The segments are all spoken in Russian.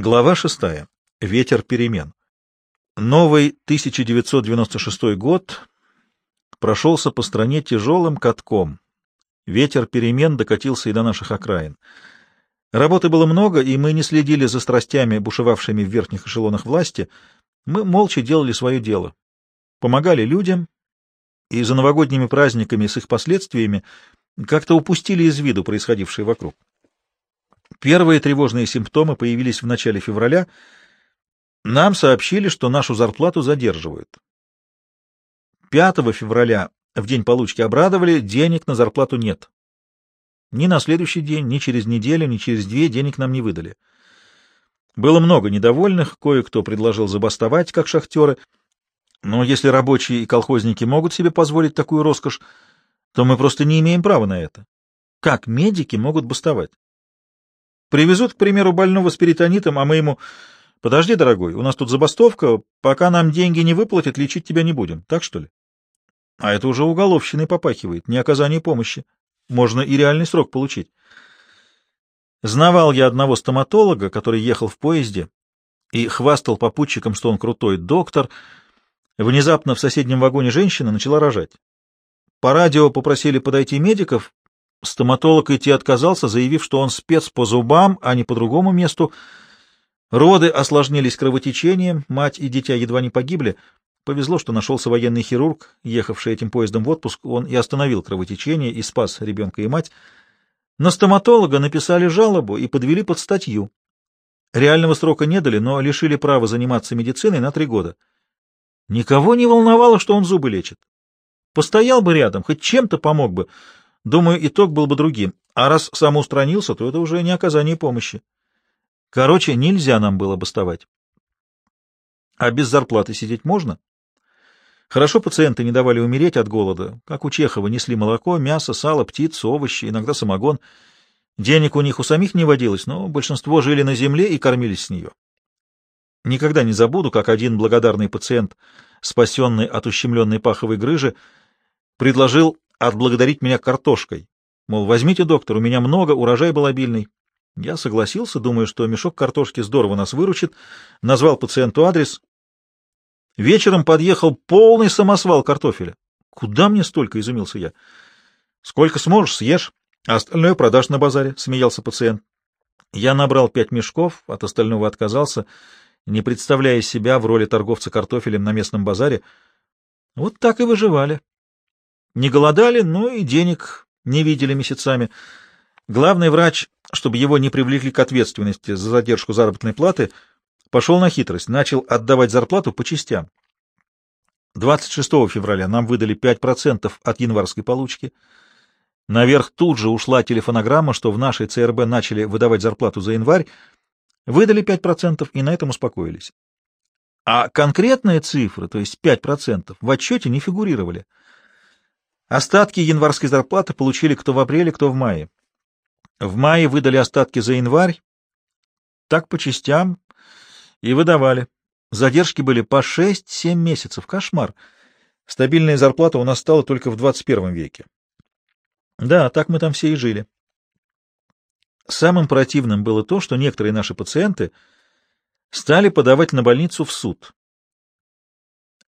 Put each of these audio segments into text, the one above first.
Глава шестая. Ветер перемен. Новый 1996 год прошелся по стране тяжелым катком. Ветер перемен докатился и до наших окраин. Работы было много, и мы не следили за страстями, бушевавшими в верхних эшелонах власти. Мы молча делали свое дело. Помогали людям, и за новогодними праздниками с их последствиями как-то упустили из виду происходившее вокруг. Первые тревожные симптомы появились в начале февраля. Нам сообщили, что нашу зарплату задерживают. 5 февраля, в день получки, обрадовали, денег на зарплату нет. Ни на следующий день, ни через неделю, ни через две денег нам не выдали. Было много недовольных, кое-кто предложил забастовать, как шахтеры, но если рабочие и колхозники могут себе позволить такую роскошь, то мы просто не имеем права на это. Как медики могут бастовать? Привезут, к примеру, больного с перитонитом, а мы ему... Подожди, дорогой, у нас тут забастовка, пока нам деньги не выплатят, лечить тебя не будем. Так что ли? А это уже уголовщиной попахивает, не оказание помощи. Можно и реальный срок получить. Знавал я одного стоматолога, который ехал в поезде и хвастал попутчикам, что он крутой доктор. Внезапно в соседнем вагоне женщина начала рожать. По радио попросили подойти медиков, Стоматолог идти отказался, заявив, что он спец по зубам, а не по другому месту. Роды осложнились кровотечением, мать и дитя едва не погибли. Повезло, что нашелся военный хирург, ехавший этим поездом в отпуск. Он и остановил кровотечение, и спас ребенка и мать. На стоматолога написали жалобу и подвели под статью. Реального срока не дали, но лишили права заниматься медициной на три года. Никого не волновало, что он зубы лечит. Постоял бы рядом, хоть чем-то помог бы, Думаю, итог был бы другим. А раз самоустранился, то это уже не оказание помощи. Короче, нельзя нам было бастовать. А без зарплаты сидеть можно? Хорошо пациенты не давали умереть от голода. Как у Чехова несли молоко, мясо, сало, птицу, овощи, иногда самогон. Денег у них у самих не водилось, но большинство жили на земле и кормились с нее. Никогда не забуду, как один благодарный пациент, спасенный от ущемленной паховой грыжи, предложил отблагодарить меня картошкой. Мол, возьмите, доктор, у меня много, урожай был обильный. Я согласился, думаю, что мешок картошки здорово нас выручит, назвал пациенту адрес. Вечером подъехал полный самосвал картофеля. Куда мне столько, изумился я. Сколько сможешь, съешь, а остальное продашь на базаре, смеялся пациент. Я набрал пять мешков, от остального отказался, не представляя себя в роли торговца картофелем на местном базаре. Вот так и выживали. Не голодали, но и денег не видели месяцами. Главный врач, чтобы его не привлекли к ответственности за задержку заработной платы, пошел на хитрость, начал отдавать зарплату по частям. 26 февраля нам выдали 5% от январской получки. Наверх тут же ушла телефонограмма, что в нашей ЦРБ начали выдавать зарплату за январь, выдали 5% и на этом успокоились. А конкретные цифры, то есть 5%, в отчете не фигурировали. Остатки январской зарплаты получили кто в апреле, кто в мае. В мае выдали остатки за январь, так по частям и выдавали. Задержки были по 6-7 месяцев. Кошмар. Стабильная зарплата у нас стала только в 21 веке. Да, так мы там все и жили. Самым противным было то, что некоторые наши пациенты стали подавать на больницу в суд.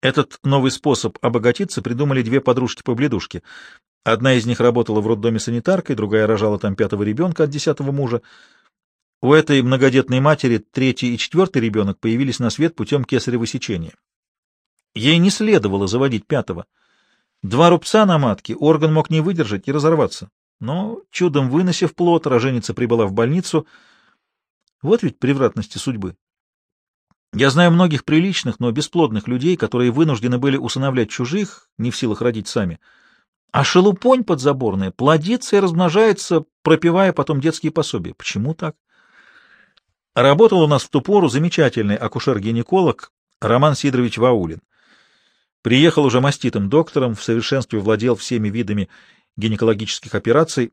Этот новый способ обогатиться придумали две подружки-побледушки. Одна из них работала в роддоме санитаркой, другая рожала там пятого ребенка от десятого мужа. У этой многодетной матери третий и четвертый ребенок появились на свет путем кесарево сечения. Ей не следовало заводить пятого. Два рубца на матке, орган мог не выдержать и разорваться. Но, чудом выносив плод, роженица прибыла в больницу. Вот ведь превратности судьбы. Я знаю многих приличных, но бесплодных людей, которые вынуждены были усыновлять чужих, не в силах родить сами. А шелупонь подзаборная плодится и размножается, пропивая потом детские пособия. Почему так? Работал у нас в ту пору замечательный акушер-гинеколог Роман Сидорович Ваулин. Приехал уже маститым доктором, в совершенстве владел всеми видами гинекологических операций.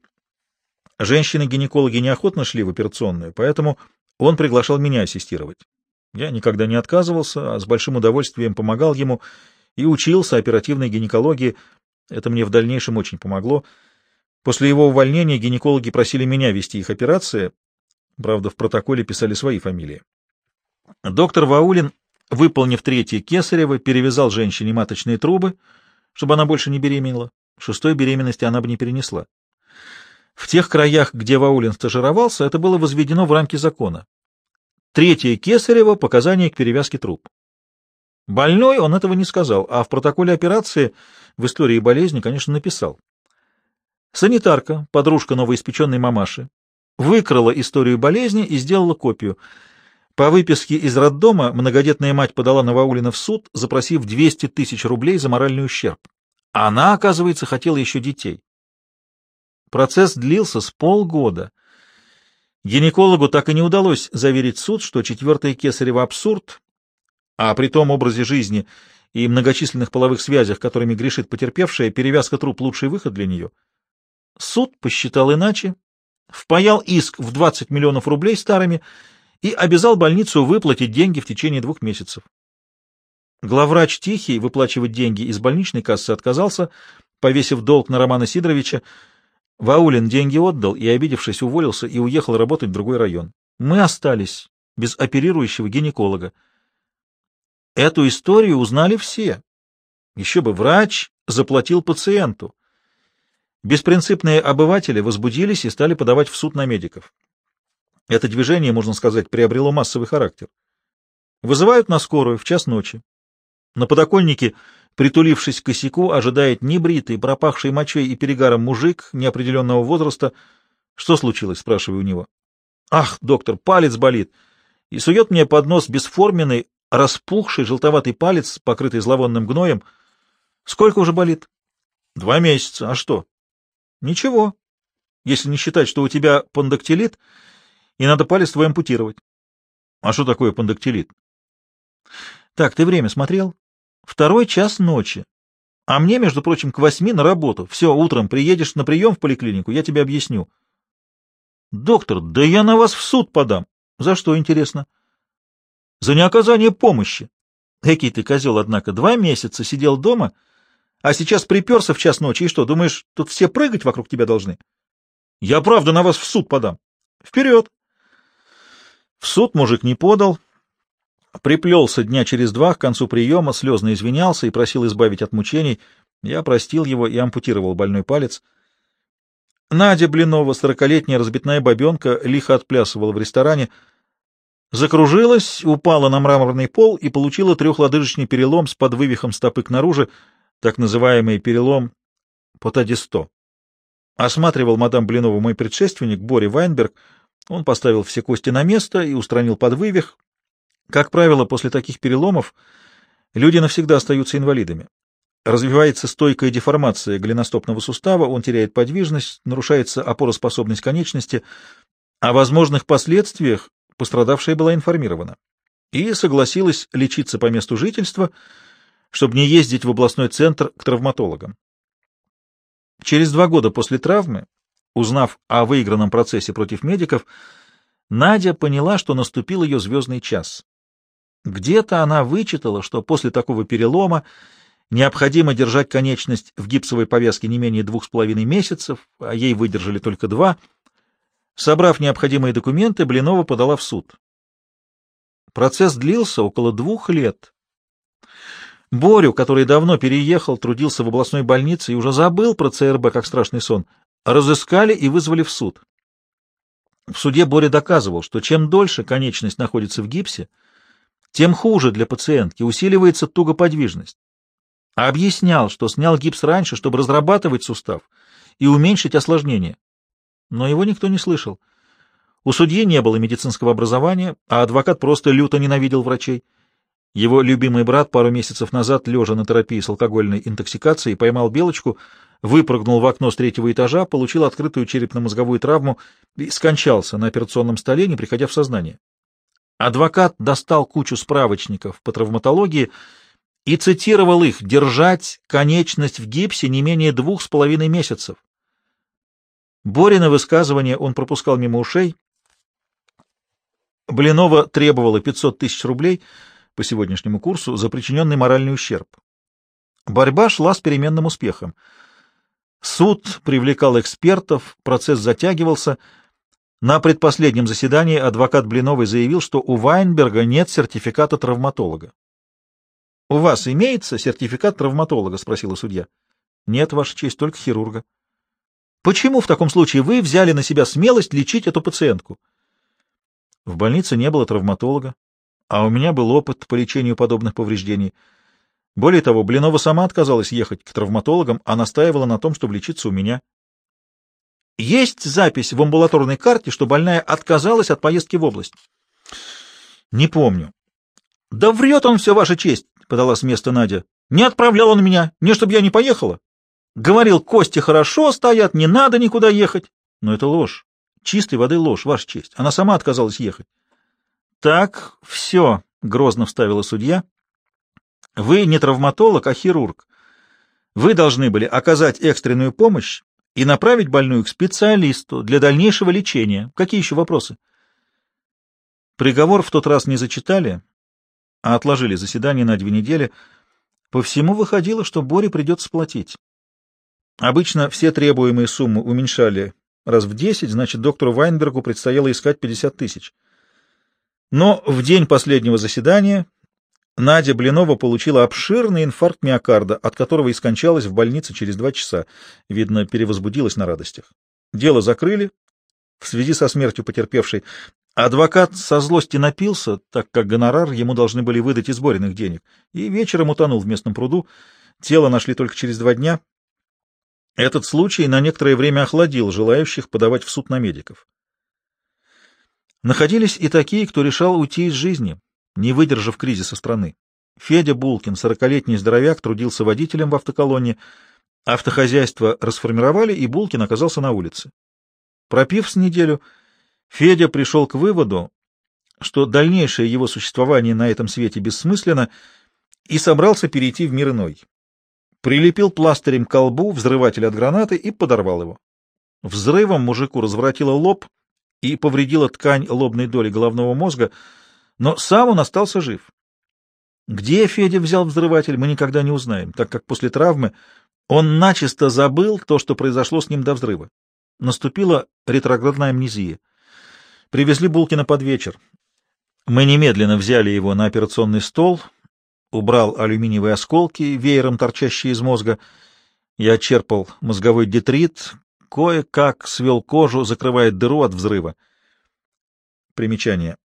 Женщины-гинекологи неохотно шли в операционную, поэтому он приглашал меня ассистировать. Я никогда не отказывался, а с большим удовольствием помогал ему и учился оперативной гинекологии. Это мне в дальнейшем очень помогло. После его увольнения гинекологи просили меня вести их операции, правда, в протоколе писали свои фамилии. Доктор Ваулин, выполнив третье кесарево, перевязал женщине маточные трубы, чтобы она больше не беременела. Шестой беременности она бы не перенесла. В тех краях, где Ваулин стажировался, это было возведено в рамки закона. Третье кесарево — показания к перевязке труб. Больной он этого не сказал, а в протоколе операции в истории болезни, конечно, написал. Санитарка, подружка новоиспеченной мамаши, выкрала историю болезни и сделала копию. По выписке из роддома многодетная мать подала Новоулина в суд, запросив 200 тысяч рублей за моральный ущерб. Она, оказывается, хотела еще детей. Процесс длился с полгода. Гинекологу так и не удалось заверить суд, что четвертое кесарево абсурд, а при том образе жизни и многочисленных половых связях, которыми грешит потерпевшая, перевязка труп — лучший выход для нее. Суд посчитал иначе, впаял иск в 20 миллионов рублей старыми и обязал больницу выплатить деньги в течение двух месяцев. Главврач Тихий выплачивать деньги из больничной кассы отказался, повесив долг на Романа Сидоровича. Ваулин деньги отдал и, обидевшись, уволился и уехал работать в другой район. Мы остались без оперирующего гинеколога. Эту историю узнали все. Еще бы врач заплатил пациенту. Беспринципные обыватели возбудились и стали подавать в суд на медиков. Это движение, можно сказать, приобрело массовый характер. Вызывают на скорую в час ночи. На подоконнике, притулившись к косяку, ожидает небритый, пропахший мочой и перегаром мужик неопределенного возраста. «Что случилось?» — спрашиваю у него. «Ах, доктор, палец болит!» И сует мне под нос бесформенный, распухший желтоватый палец, покрытый зловонным гноем. Сколько уже болит? Два месяца. А что? Ничего. Если не считать, что у тебя пандактилит, и надо палец твой ампутировать. А что такое пандактилит? Так, ты время смотрел? Второй час ночи. А мне, между прочим, к восьми на работу. Все, утром приедешь на прием в поликлинику, я тебе объясню. Доктор, да я на вас в суд подам. За что, интересно? За неоказание помощи. Экий ты козел, однако, два месяца сидел дома, а сейчас приперся в час ночи, и что, думаешь, тут все прыгать вокруг тебя должны? Я правда на вас в суд подам. Вперед! В суд мужик не подал, приплелся дня через два к концу приема, слезно извинялся и просил избавить от мучений. Я простил его и ампутировал больной палец. Надя Блинова, сорокалетняя разбитная бабенка, лихо отплясывала в ресторане — Закружилась, упала на мраморный пол и получила трехлодыжечный перелом с подвывихом стопы к наружу, так называемый перелом потадисто. Осматривал мадам Блинова мой предшественник Бори Вайнберг. Он поставил все кости на место и устранил подвывих. Как правило, после таких переломов люди навсегда остаются инвалидами. Развивается стойкая деформация голеностопного сустава, он теряет подвижность, нарушается опороспособность конечности. О возможных последствиях Пострадавшая была информирована и согласилась лечиться по месту жительства, чтобы не ездить в областной центр к травматологам. Через два года после травмы, узнав о выигранном процессе против медиков, Надя поняла, что наступил ее звездный час. Где-то она вычитала, что после такого перелома необходимо держать конечность в гипсовой повязке не менее двух с половиной месяцев, а ей выдержали только два — Собрав необходимые документы, Блинова подала в суд. Процесс длился около двух лет. Борю, который давно переехал, трудился в областной больнице и уже забыл про ЦРБ как страшный сон, разыскали и вызвали в суд. В суде Боря доказывал, что чем дольше конечность находится в гипсе, тем хуже для пациентки, усиливается тугоподвижность. А объяснял, что снял гипс раньше, чтобы разрабатывать сустав и уменьшить осложнения но его никто не слышал. У судьи не было медицинского образования, а адвокат просто люто ненавидел врачей. Его любимый брат пару месяцев назад, лежа на терапии с алкогольной интоксикацией, поймал белочку, выпрыгнул в окно с третьего этажа, получил открытую черепно-мозговую травму и скончался на операционном столе, не приходя в сознание. Адвокат достал кучу справочников по травматологии и цитировал их «держать конечность в гипсе не менее двух с половиной месяцев». Борина высказывание он пропускал мимо ушей. Блинова требовала 500 тысяч рублей по сегодняшнему курсу за причиненный моральный ущерб. Борьба шла с переменным успехом. Суд привлекал экспертов, процесс затягивался. На предпоследнем заседании адвокат Блиновой заявил, что у Вайнберга нет сертификата травматолога. — У вас имеется сертификат травматолога? — спросила судья. — Нет, Ваша честь, только хирурга. — Почему в таком случае вы взяли на себя смелость лечить эту пациентку? — В больнице не было травматолога, а у меня был опыт по лечению подобных повреждений. Более того, Блинова сама отказалась ехать к травматологам, а настаивала на том, чтобы лечиться у меня. Есть запись в амбулаторной карте, что больная отказалась от поездки в область? Не помню. Да врет он все, ваша честь, подала с места Надя. Не отправлял он меня, не чтобы я не поехала. Говорил, кости хорошо стоят, не надо никуда ехать. Но это ложь. Чистой воды ложь, ваша честь. Она сама отказалась ехать. Так, все, грозно вставила судья. Вы не травматолог, а хирург. Вы должны были оказать экстренную помощь и направить больную к специалисту для дальнейшего лечения. Какие еще вопросы? Приговор в тот раз не зачитали, а отложили заседание на две недели. По всему выходило, что Боре придется платить. Обычно все требуемые суммы уменьшали раз в десять, значит, доктору Вайнбергу предстояло искать 50 тысяч. Но в день последнего заседания Надя Блинова получила обширный инфаркт миокарда, от которого и скончалась в больнице через два часа. Видно, перевозбудилась на радостях. Дело закрыли в связи со смертью потерпевшей. Адвокат со злости напился, так как гонорар ему должны были выдать из Бориных денег, и вечером утонул в местном пруду. Тело нашли только через два дня. Этот случай на некоторое время охладил желающих подавать в суд на медиков. Находились и такие, кто решал уйти из жизни не выдержав кризиса страны. Федя Булкин, сорокалетний здоровяк, трудился водителем в автоколонне. Автохозяйство расформировали, и Булкин оказался на улице. Пропив с неделю, Федя пришел к выводу, что дальнейшее его существование на этом свете бессмысленно, и собрался перейти в мир иной. Прилепил пластырем к колбу взрыватель от гранаты и подорвал его. Взрывом мужику разворотило лоб и повредила ткань лобной доли головного мозга — но сам он остался жив. Где Федя взял взрыватель, мы никогда не узнаем, так как после травмы он начисто забыл то, что произошло с ним до взрыва. Наступила ретроградная амнезия. Привезли Булкина под вечер. Мы немедленно взяли его на операционный стол, убрал алюминиевые осколки, веером торчащие из мозга. Я черпал мозговой детрит, кое-как свел кожу, закрывая дыру от взрыва. Примечание.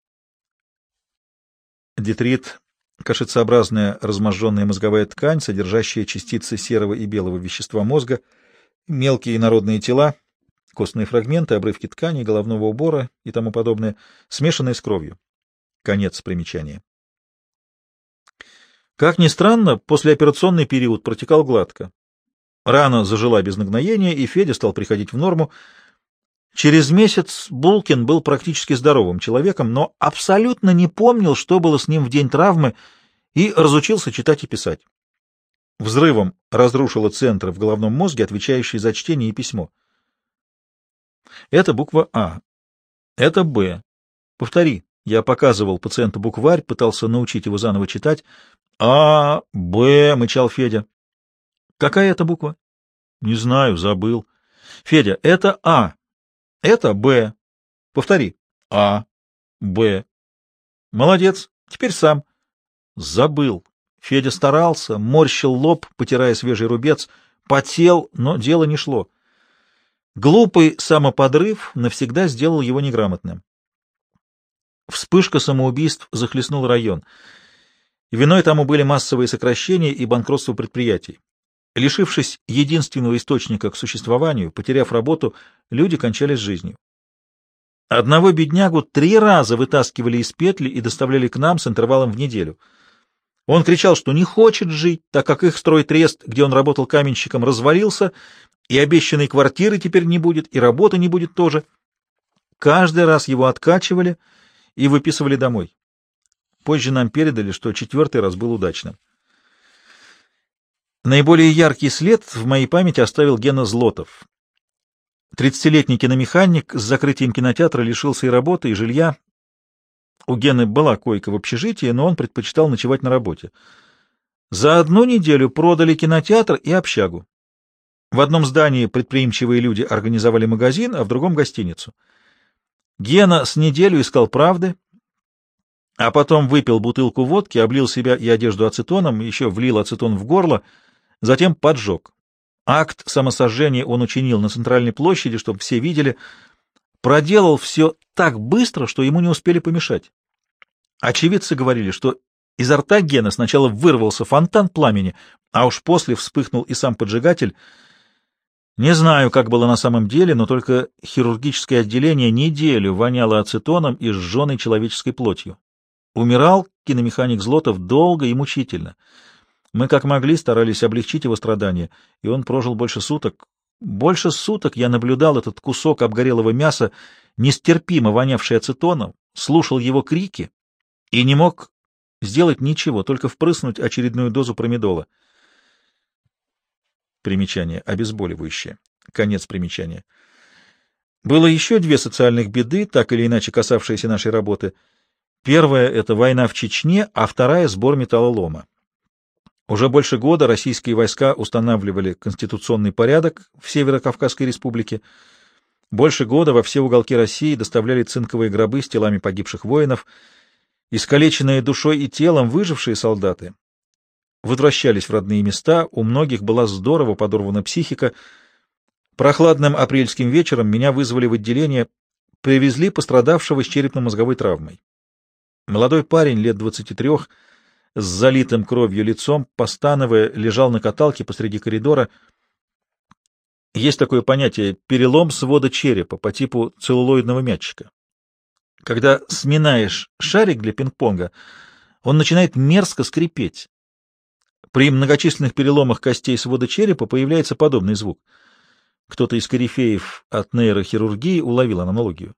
Детрит — кашицеобразная разможженная мозговая ткань, содержащая частицы серого и белого вещества мозга, мелкие народные тела, костные фрагменты, обрывки ткани, головного убора и тому подобное, смешанные с кровью. Конец примечания. Как ни странно, послеоперационный период протекал гладко. Рана зажила без нагноения, и Федя стал приходить в норму, Через месяц Булкин был практически здоровым человеком, но абсолютно не помнил, что было с ним в день травмы, и разучился читать и писать. Взрывом разрушило центры в головном мозге, отвечающие за чтение и письмо. Это буква А. Это Б. Повтори. Я показывал пациенту букварь, пытался научить его заново читать. А, Б, мычал Федя. Какая это буква? Не знаю, забыл. Федя, это А. Это Б. Повтори. А. Б. Молодец. Теперь сам. Забыл. Федя старался, морщил лоб, потирая свежий рубец, потел, но дело не шло. Глупый самоподрыв навсегда сделал его неграмотным. Вспышка самоубийств захлестнул район. Виной тому были массовые сокращения и банкротство предприятий. Лишившись единственного источника к существованию, потеряв работу, люди кончались жизнью. Одного беднягу три раза вытаскивали из петли и доставляли к нам с интервалом в неделю. Он кричал, что не хочет жить, так как их стройтрест, где он работал каменщиком, развалился, и обещанной квартиры теперь не будет, и работы не будет тоже. Каждый раз его откачивали и выписывали домой. Позже нам передали, что четвертый раз был удачным. Наиболее яркий след в моей памяти оставил Гена Злотов. Тридцатилетний киномеханик с закрытием кинотеатра лишился и работы, и жилья. У Гены была койка в общежитии, но он предпочитал ночевать на работе. За одну неделю продали кинотеатр и общагу. В одном здании предприимчивые люди организовали магазин, а в другом — гостиницу. Гена с неделю искал правды, а потом выпил бутылку водки, облил себя и одежду ацетоном, еще влил ацетон в горло, затем поджег. Акт самосожжения он учинил на центральной площади, чтобы все видели. Проделал все так быстро, что ему не успели помешать. Очевидцы говорили, что изо рта Гена сначала вырвался фонтан пламени, а уж после вспыхнул и сам поджигатель. Не знаю, как было на самом деле, но только хирургическое отделение неделю воняло ацетоном и сжженной человеческой плотью. Умирал киномеханик Злотов долго и мучительно. Мы как могли старались облегчить его страдания, и он прожил больше суток. Больше суток я наблюдал этот кусок обгорелого мяса, нестерпимо вонявший ацетоном, слушал его крики и не мог сделать ничего, только впрыснуть очередную дозу промедола. Примечание. Обезболивающее. Конец примечания. Было еще две социальных беды, так или иначе касавшиеся нашей работы. Первая — это война в Чечне, а вторая — сбор металлолома. Уже больше года российские войска устанавливали конституционный порядок в Северо-Кавказской республике. Больше года во все уголки России доставляли цинковые гробы с телами погибших воинов — Искалеченные душой и телом выжившие солдаты возвращались в родные места, у многих была здорово подорвана психика. Прохладным апрельским вечером меня вызвали в отделение, привезли пострадавшего с черепно-мозговой травмой. Молодой парень лет двадцати трех, с залитым кровью лицом, постановая, лежал на каталке посреди коридора. Есть такое понятие «перелом свода черепа» по типу целлулоидного мячика. Когда сминаешь шарик для пинг-понга, он начинает мерзко скрипеть. При многочисленных переломах костей свода черепа появляется подобный звук. Кто-то из корифеев от нейрохирургии уловил аналогию.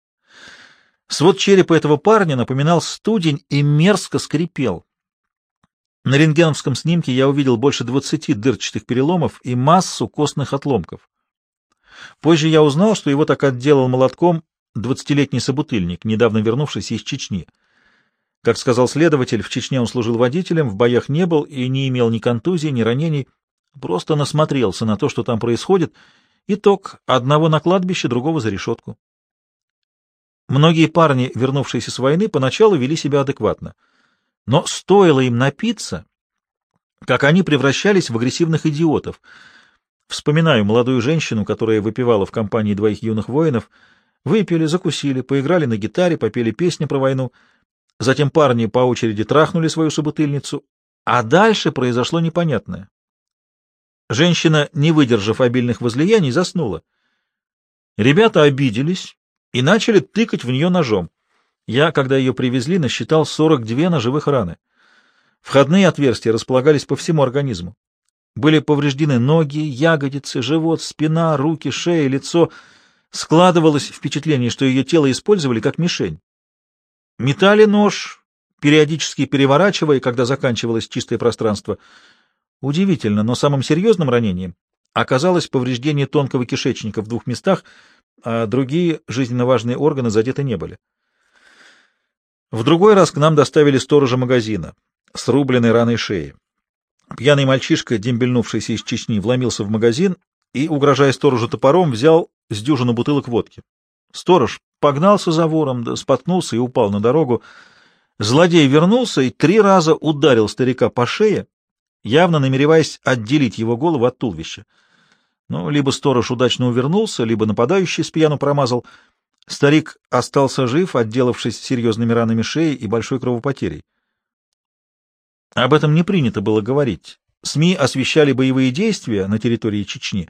Свод черепа этого парня напоминал студень и мерзко скрипел. На рентгеновском снимке я увидел больше двадцати дырчатых переломов и массу костных отломков. Позже я узнал, что его так отделал молотком двадцатилетний собутыльник, недавно вернувшийся из Чечни. Как сказал следователь, в Чечне он служил водителем, в боях не был и не имел ни контузий, ни ранений, просто насмотрелся на то, что там происходит. Итог — одного на кладбище, другого за решетку. Многие парни, вернувшиеся с войны, поначалу вели себя адекватно. Но стоило им напиться, как они превращались в агрессивных идиотов. Вспоминаю молодую женщину, которая выпивала в компании двоих юных воинов — Выпили, закусили, поиграли на гитаре, попели песни про войну. Затем парни по очереди трахнули свою собутыльницу, а дальше произошло непонятное. Женщина, не выдержав обильных возлияний, заснула. Ребята обиделись и начали тыкать в нее ножом. Я, когда ее привезли, насчитал 42 ножевых раны. Входные отверстия располагались по всему организму. Были повреждены ноги, ягодицы, живот, спина, руки, шея, лицо — Складывалось впечатление, что ее тело использовали как мишень. Метали нож, периодически переворачивая, когда заканчивалось чистое пространство. Удивительно, но самым серьезным ранением оказалось повреждение тонкого кишечника в двух местах, а другие жизненно важные органы задеты не были. В другой раз к нам доставили сторожа магазина с рубленной раной шеи. Пьяный мальчишка, дембельнувшийся из Чечни, вломился в магазин и, угрожая сторожу топором, взял с дюжину бутылок водки. Сторож погнался за вором, да споткнулся и упал на дорогу. Злодей вернулся и три раза ударил старика по шее, явно намереваясь отделить его голову от туловища. Но либо сторож удачно увернулся, либо нападающий с пьяну промазал. Старик остался жив, отделавшись серьезными ранами шеи и большой кровопотерей. Об этом не принято было говорить. СМИ освещали боевые действия на территории Чечни,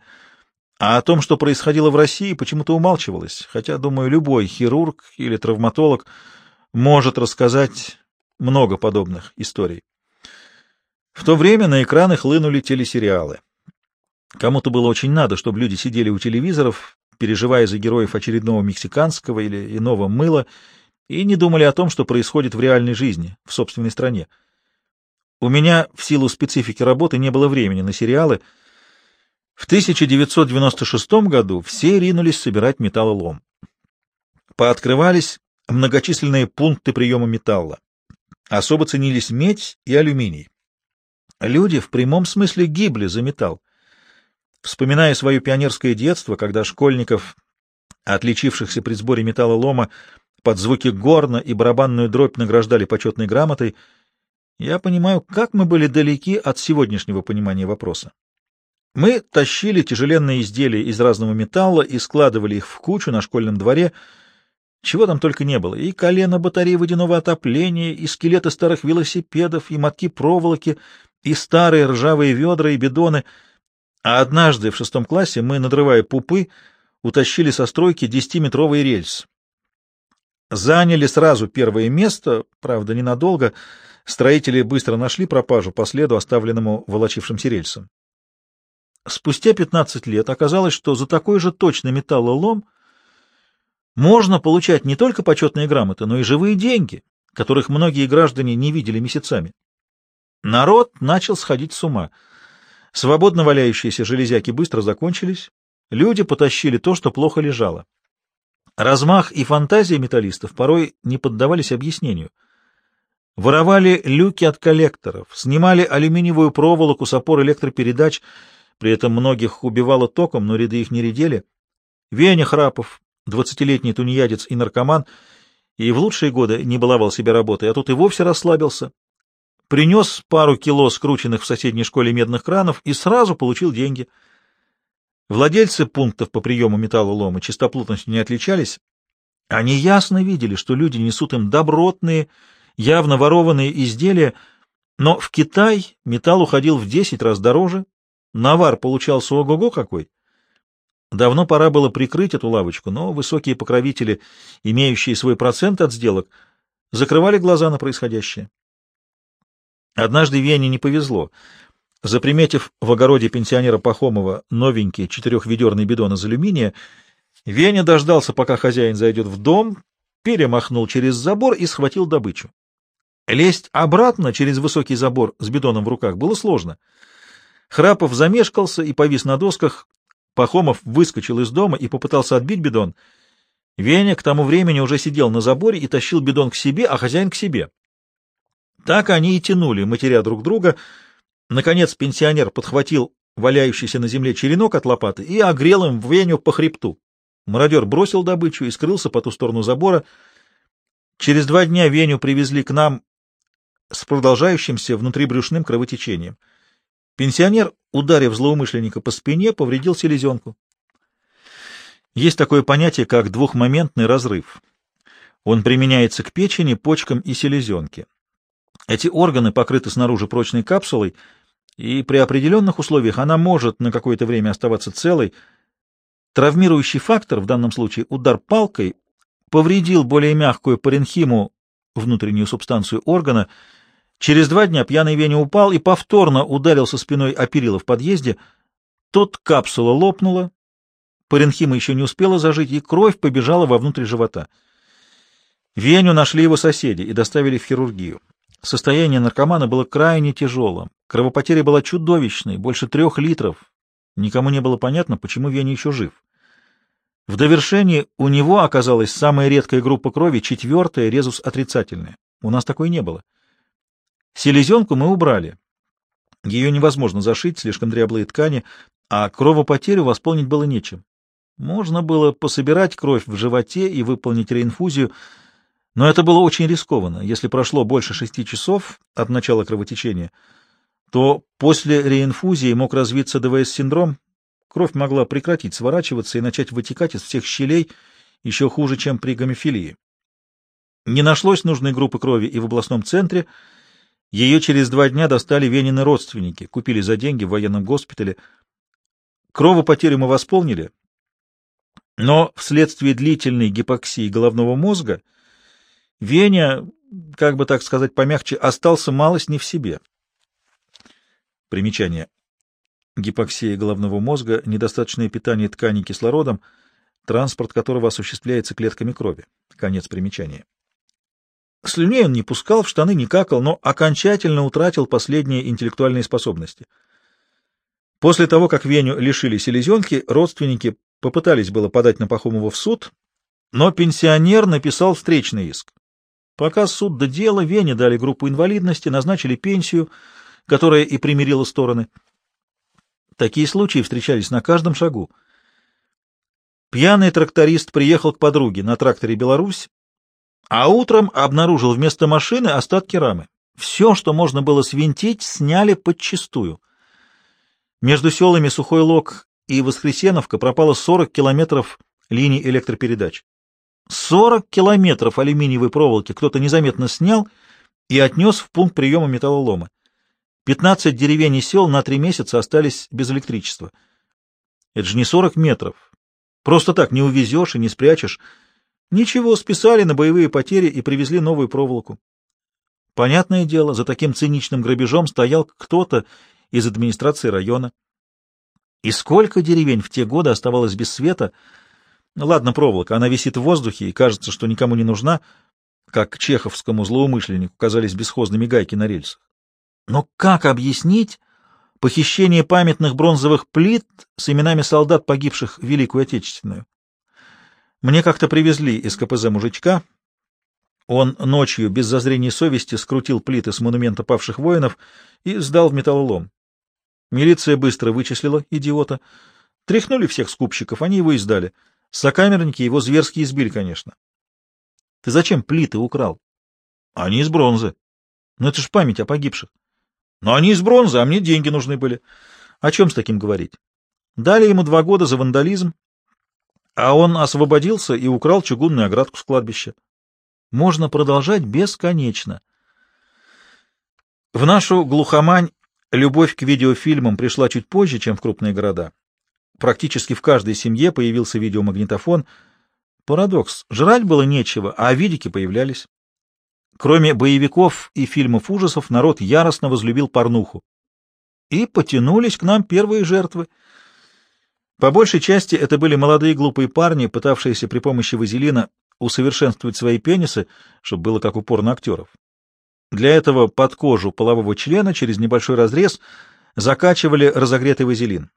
а о том, что происходило в России, почему-то умалчивалось, хотя, думаю, любой хирург или травматолог может рассказать много подобных историй. В то время на экраны хлынули телесериалы. Кому-то было очень надо, чтобы люди сидели у телевизоров, переживая за героев очередного мексиканского или иного мыла, и не думали о том, что происходит в реальной жизни, в собственной стране. У меня в силу специфики работы не было времени на сериалы — в 1996 году все ринулись собирать металлолом. Пооткрывались многочисленные пункты приема металла. Особо ценились медь и алюминий. Люди в прямом смысле гибли за металл. Вспоминая свое пионерское детство, когда школьников, отличившихся при сборе металлолома, под звуки горна и барабанную дробь награждали почетной грамотой. Я понимаю, как мы были далеки от сегодняшнего понимания вопроса. Мы тащили тяжеленные изделия из разного металла и складывали их в кучу на школьном дворе. Чего там только не было. И колено батареи водяного отопления, и скелеты старых велосипедов, и мотки проволоки, и старые ржавые ведра и бидоны. А однажды в шестом классе мы, надрывая пупы, утащили со стройки десятиметровый рельс. Заняли сразу первое место, правда, ненадолго. Строители быстро нашли пропажу по следу, оставленному волочившимся рельсом. Спустя 15 лет оказалось, что за такой же точный металлолом можно получать не только почетные грамоты, но и живые деньги, которых многие граждане не видели месяцами. Народ начал сходить с ума. Свободно валяющиеся железяки быстро закончились, люди потащили то, что плохо лежало. Размах и фантазия металлистов порой не поддавались объяснению. Воровали люки от коллекторов, снимали алюминиевую проволоку с опор электропередач — при этом многих убивало током, но ряды их не редели. Веня Храпов, двадцатилетний тунеядец и наркоман, и в лучшие годы не баловал себя работой, а тут и вовсе расслабился. Принес пару кило скрученных в соседней школе медных кранов и сразу получил деньги. Владельцы пунктов по приему металлолома чистоплотностью не отличались. Они ясно видели, что люди несут им добротные, явно ворованные изделия, но в Китай металл уходил в десять раз дороже, Навар получался ого-го какой. Давно пора было прикрыть эту лавочку, но высокие покровители, имеющие свой процент от сделок, закрывали глаза на происходящее. Однажды Вене не повезло. Заприметив в огороде пенсионера Пахомова новенький четырехведерный бидон из алюминия, Веня дождался, пока хозяин зайдет в дом, перемахнул через забор и схватил добычу. Лезть обратно через высокий забор с бидоном в руках было сложно — Храпов замешкался и повис на досках. Пахомов выскочил из дома и попытался отбить бидон. Веня к тому времени уже сидел на заборе и тащил бидон к себе, а хозяин к себе. Так они и тянули, матеря друг друга. Наконец пенсионер подхватил валяющийся на земле черенок от лопаты и огрел им Веню по хребту. Мародер бросил добычу и скрылся по ту сторону забора. Через два дня Веню привезли к нам с продолжающимся внутрибрюшным кровотечением — Пенсионер, ударив злоумышленника по спине, повредил селезенку. Есть такое понятие, как двухмоментный разрыв. Он применяется к печени, почкам и селезенке. Эти органы покрыты снаружи прочной капсулой, и при определенных условиях она может на какое-то время оставаться целой. Травмирующий фактор, в данном случае удар палкой, повредил более мягкую паренхиму, внутреннюю субстанцию органа, Через два дня пьяный Веня упал и повторно ударился спиной о перила в подъезде. Тут капсула лопнула, паренхима еще не успела зажить, и кровь побежала вовнутрь живота. Веню нашли его соседи и доставили в хирургию. Состояние наркомана было крайне тяжелым. Кровопотеря была чудовищной, больше трех литров. Никому не было понятно, почему Веня еще жив. В довершении у него оказалась самая редкая группа крови, четвертая, резус отрицательная. У нас такой не было. Селезенку мы убрали. Ее невозможно зашить, слишком дряблые ткани, а кровопотерю восполнить было нечем. Можно было пособирать кровь в животе и выполнить реинфузию, но это было очень рискованно. Если прошло больше шести часов от начала кровотечения, то после реинфузии мог развиться ДВС-синдром, кровь могла прекратить сворачиваться и начать вытекать из всех щелей, еще хуже, чем при гомофилии. Не нашлось нужной группы крови и в областном центре, ее через два дня достали Венины родственники, купили за деньги в военном госпитале. Кровопотерю мы восполнили, но вследствие длительной гипоксии головного мозга Веня, как бы так сказать помягче, остался малость не в себе. Примечание. Гипоксия головного мозга — недостаточное питание тканей кислородом, транспорт которого осуществляется клетками крови. Конец примечания. Слюней он не пускал, в штаны не какал, но окончательно утратил последние интеллектуальные способности. После того, как Веню лишили селезенки, родственники попытались было подать на Пахомова в суд, но пенсионер написал встречный иск. Пока суд до дела, Вене дали группу инвалидности, назначили пенсию, которая и примирила стороны. Такие случаи встречались на каждом шагу. Пьяный тракторист приехал к подруге на тракторе «Беларусь» а утром обнаружил вместо машины остатки рамы. Все, что можно было свинтить, сняли подчистую. Между селами Сухой Лог и Воскресеновка пропало 40 километров линий электропередач. 40 километров алюминиевой проволоки кто-то незаметно снял и отнес в пункт приема металлолома. 15 деревень и сел на три месяца остались без электричества. Это же не 40 метров. Просто так не увезешь и не спрячешь. Ничего, списали на боевые потери и привезли новую проволоку. Понятное дело, за таким циничным грабежом стоял кто-то из администрации района. И сколько деревень в те годы оставалось без света? Ну, ладно, проволока, она висит в воздухе и кажется, что никому не нужна, как чеховскому злоумышленнику казались бесхозными гайки на рельсах. Но как объяснить похищение памятных бронзовых плит с именами солдат, погибших в Великую Отечественную? Мне как-то привезли из КПЗ мужичка, он ночью без зазрения совести скрутил плиты с монумента павших воинов и сдал в металлолом. Милиция быстро вычислила идиота. Тряхнули всех скупщиков, они его издали. Сокамерники его зверски избили, конечно. Ты зачем плиты украл? Они из бронзы. Но это ж память о погибших. Но они из бронзы, а мне деньги нужны были. О чем с таким говорить? Дали ему два года за вандализм, а он освободился и украл чугунную оградку с кладбища можно продолжать бесконечно. В нашу глухомань любовь к видеофильмам пришла чуть позже, чем в крупные города. Практически в каждой семье появился видеомагнитофон. Парадокс. Жрать было нечего, а видики появлялись. Кроме боевиков и фильмов ужасов, народ яростно возлюбил порнуху. И потянулись к нам первые жертвы. По большей части это были молодые глупые парни, пытавшиеся при помощи вазелина усовершенствовать свои пенисы, чтобы было как у порноактеров. Для этого под кожу полового члена через небольшой разрез закачивали разогретый вазелин.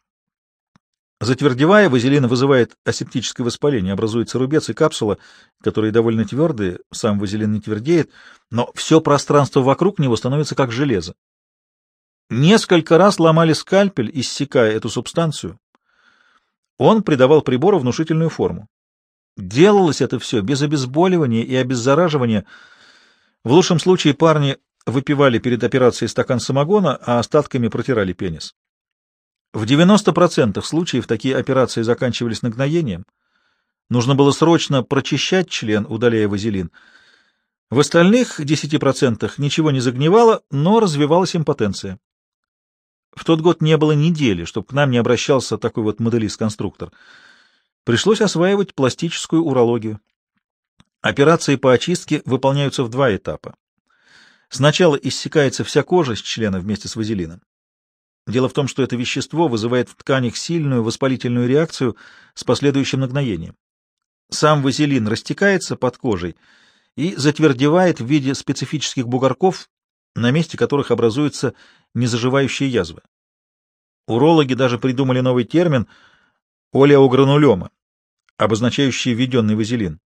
Затвердевая, вазелин вызывает асептическое воспаление, образуется рубец и капсула, которые довольно твердые, сам вазелин не твердеет, но все пространство вокруг него становится как железо. Несколько раз ломали скальпель, иссекая эту субстанцию. Он придавал прибору внушительную форму. Делалось это все без обезболивания и обеззараживания. В лучшем случае парни выпивали перед операцией стакан самогона, а остатками протирали пенис. В 90% случаев такие операции заканчивались нагноением. Нужно было срочно прочищать член, удаляя вазелин. В остальных 10% ничего не загнивало, но развивалась импотенция. В тот год не было недели, чтобы к нам не обращался такой вот моделист-конструктор — Пришлось осваивать пластическую урологию. Операции по очистке выполняются в два этапа. Сначала иссякается вся кожа с члена вместе с вазелином. Дело в том, что это вещество вызывает в тканях сильную воспалительную реакцию с последующим нагноением. Сам вазелин растекается под кожей и затвердевает в виде специфических бугорков, на месте которых образуются незаживающие язвы. Урологи даже придумали новый термин — олеогранулема, обозначающий введенный вазелин.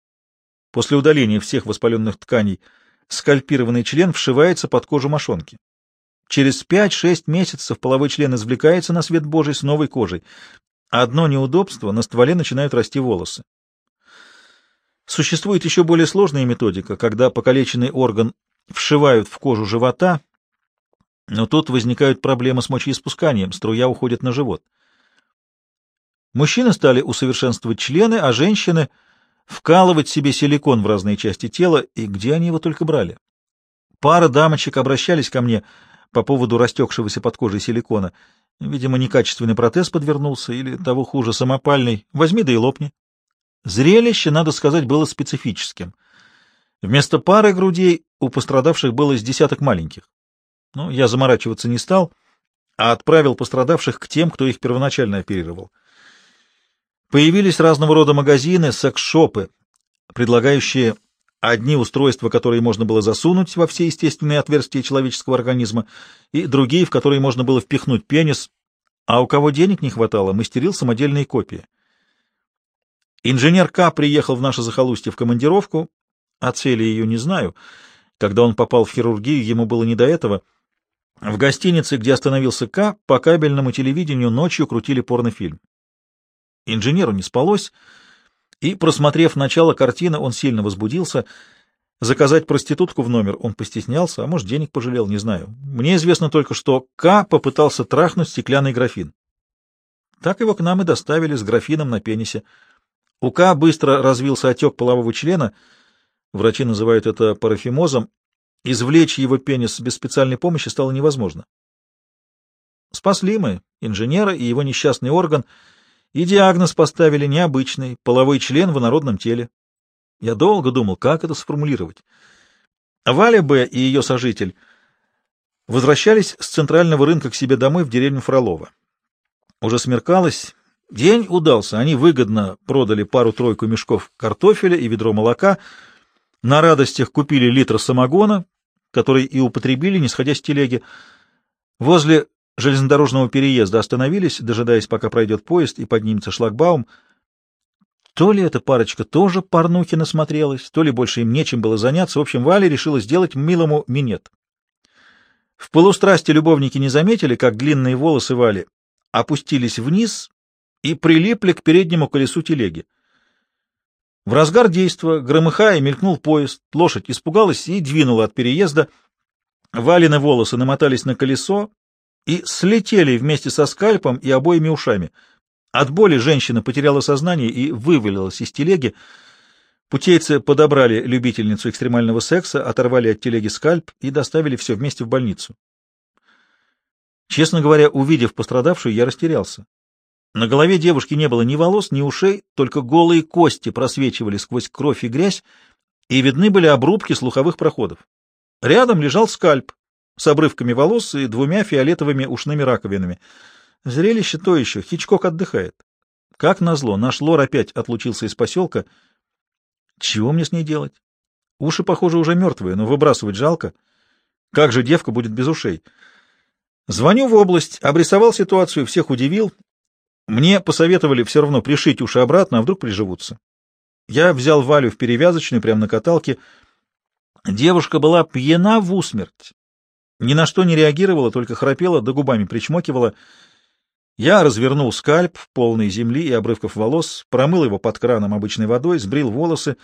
После удаления всех воспаленных тканей скальпированный член вшивается под кожу мошонки. Через 5-6 месяцев половой член извлекается на свет Божий с новой кожей. Одно неудобство — на стволе начинают расти волосы. Существует еще более сложная методика, когда покалеченный орган вшивают в кожу живота, но тут возникают проблемы с мочеиспусканием, струя уходит на живот. Мужчины стали усовершенствовать члены, а женщины — вкалывать себе силикон в разные части тела, и где они его только брали. Пара дамочек обращались ко мне по поводу растекшегося под кожей силикона. Видимо, некачественный протез подвернулся, или, того хуже, самопальный. Возьми да и лопни. Зрелище, надо сказать, было специфическим. Вместо пары грудей у пострадавших было с десяток маленьких. Ну, я заморачиваться не стал, а отправил пострадавших к тем, кто их первоначально оперировал. Появились разного рода магазины, секс-шопы, предлагающие одни устройства, которые можно было засунуть во все естественные отверстия человеческого организма, и другие, в которые можно было впихнуть пенис, а у кого денег не хватало, мастерил самодельные копии. Инженер К. приехал в наше захолустье в командировку, о цели ее не знаю. Когда он попал в хирургию, ему было не до этого. В гостинице, где остановился К., по кабельному телевидению ночью крутили порнофильм. Инженеру не спалось, и, просмотрев начало картины, он сильно возбудился. заказать проститутку в номер он постеснялся, а может, денег пожалел, не знаю. Мне известно только, что К попытался трахнуть стеклянный графин. Так его к нам и доставили с графином на пенисе. У К быстро развился отек полового члена, врачи называют это парафимозом, извлечь его пенис без специальной помощи стало невозможно. Спасли мы инженера и его несчастный орган, и диагноз поставили необычный — половой член в инородном теле. Я долго думал, как это сформулировать. Валя Б. и ее сожитель возвращались с центрального рынка к себе домой в деревню Фролово. Уже смеркалось, день удался, они выгодно продали пару-тройку мешков картофеля и ведро молока, на радостях купили литр самогона, который и употребили, не сходя с телеги. Возле железнодорожного переезда остановились, дожидаясь, пока пройдет поезд и поднимется шлагбаум. То ли эта парочка тоже порнухи насмотрелась, то ли больше им нечем было заняться. В общем, Валя решила сделать милому минет. В полустрасти любовники не заметили, как длинные волосы Вали опустились вниз и прилипли к переднему колесу телеги. В разгар действа, громыхая, мелькнул поезд, лошадь испугалась и двинула от переезда. Валины волосы намотались на колесо, и слетели вместе со скальпом и обоими ушами. От боли женщина потеряла сознание и вывалилась из телеги. Путейцы подобрали любительницу экстремального секса, оторвали от телеги скальп и доставили все вместе в больницу. Честно говоря, увидев пострадавшую, я растерялся. На голове девушки не было ни волос, ни ушей, только голые кости просвечивали сквозь кровь и грязь, и видны были обрубки слуховых проходов. Рядом лежал скальп, с обрывками волос и двумя фиолетовыми ушными раковинами. Зрелище то еще, Хичкок отдыхает. Как назло, наш лор опять отлучился из поселка. Чего мне с ней делать? Уши, похоже, уже мертвые, но выбрасывать жалко. Как же девка будет без ушей? Звоню в область, обрисовал ситуацию, всех удивил. Мне посоветовали все равно пришить уши обратно, а вдруг приживутся. Я взял Валю в перевязочную прямо на каталке. Девушка была пьяна в усмерть. Ни на что не реагировала, только храпела, да губами причмокивала. Я развернул скальп, полный земли и обрывков волос, промыл его под краном обычной водой, сбрил волосы.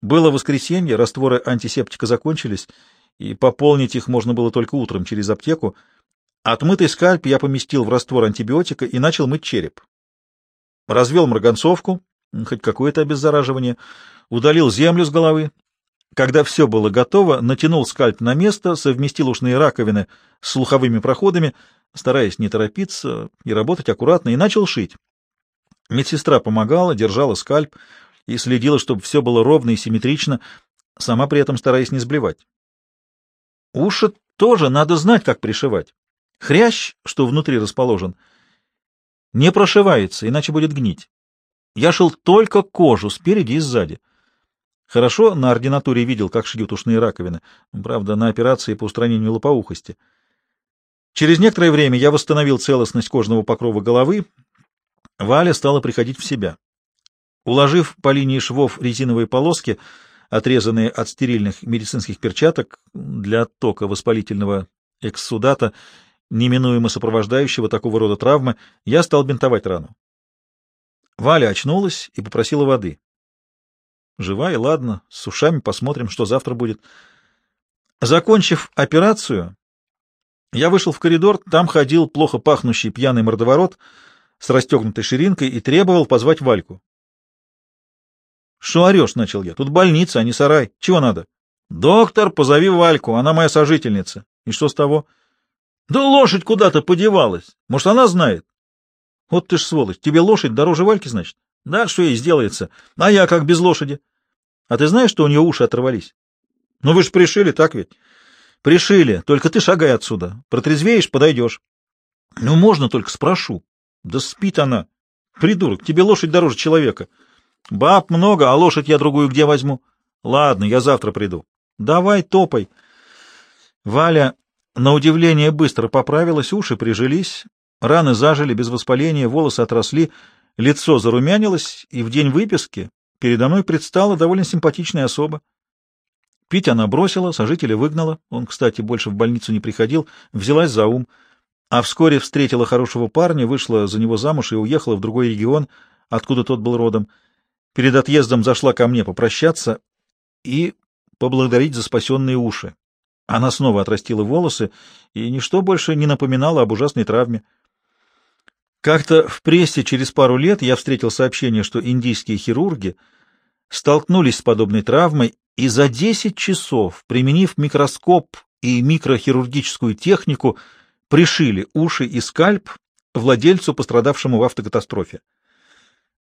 Было воскресенье, растворы антисептика закончились, и пополнить их можно было только утром через аптеку. Отмытый скальп я поместил в раствор антибиотика и начал мыть череп. Развел марганцовку, хоть какое-то обеззараживание, удалил землю с головы, когда все было готово, натянул скальп на место, совместил ушные раковины с слуховыми проходами, стараясь не торопиться и работать аккуратно, и начал шить. Медсестра помогала, держала скальп и следила, чтобы все было ровно и симметрично, сама при этом стараясь не сблевать. Уши тоже надо знать, как пришивать. Хрящ, что внутри расположен, не прошивается, иначе будет гнить. Я шил только кожу спереди и сзади. Хорошо на ординатуре видел, как шьют ушные раковины, правда, на операции по устранению лопоухости. Через некоторое время я восстановил целостность кожного покрова головы. Валя стала приходить в себя. Уложив по линии швов резиновые полоски, отрезанные от стерильных медицинских перчаток для оттока воспалительного экссудата, неминуемо сопровождающего такого рода травмы, я стал бинтовать рану. Валя очнулась и попросила воды. Жива и ладно, с ушами посмотрим, что завтра будет. Закончив операцию, я вышел в коридор, там ходил плохо пахнущий пьяный мордоворот с расстегнутой ширинкой и требовал позвать Вальку. — Что орешь? — начал я. — Тут больница, а не сарай. Чего надо? — Доктор, позови Вальку, она моя сожительница. — И что с того? — Да лошадь куда-то подевалась. Может, она знает? — Вот ты ж сволочь, тебе лошадь дороже Вальки, значит? Да, что ей сделается. А я как без лошади. А ты знаешь, что у нее уши оторвались? Ну вы же пришили, так ведь? Пришили, только ты шагай отсюда. Протрезвеешь, подойдешь. Ну можно, только спрошу. Да спит она. Придурок, тебе лошадь дороже человека. Баб много, а лошадь я другую где возьму? Ладно, я завтра приду. Давай, топай. Валя, на удивление, быстро поправилась, уши прижились, раны зажили без воспаления, волосы отросли, Лицо зарумянилось, и в день выписки передо мной предстала довольно симпатичная особа. Пить она бросила, сожителя выгнала, он, кстати, больше в больницу не приходил, взялась за ум, а вскоре встретила хорошего парня, вышла за него замуж и уехала в другой регион, откуда тот был родом. Перед отъездом зашла ко мне попрощаться и поблагодарить за спасенные уши. Она снова отрастила волосы, и ничто больше не напоминало об ужасной травме. Как-то в прессе через пару лет я встретил сообщение, что индийские хирурги столкнулись с подобной травмой и за 10 часов, применив микроскоп и микрохирургическую технику, пришили уши и скальп владельцу, пострадавшему в автокатастрофе.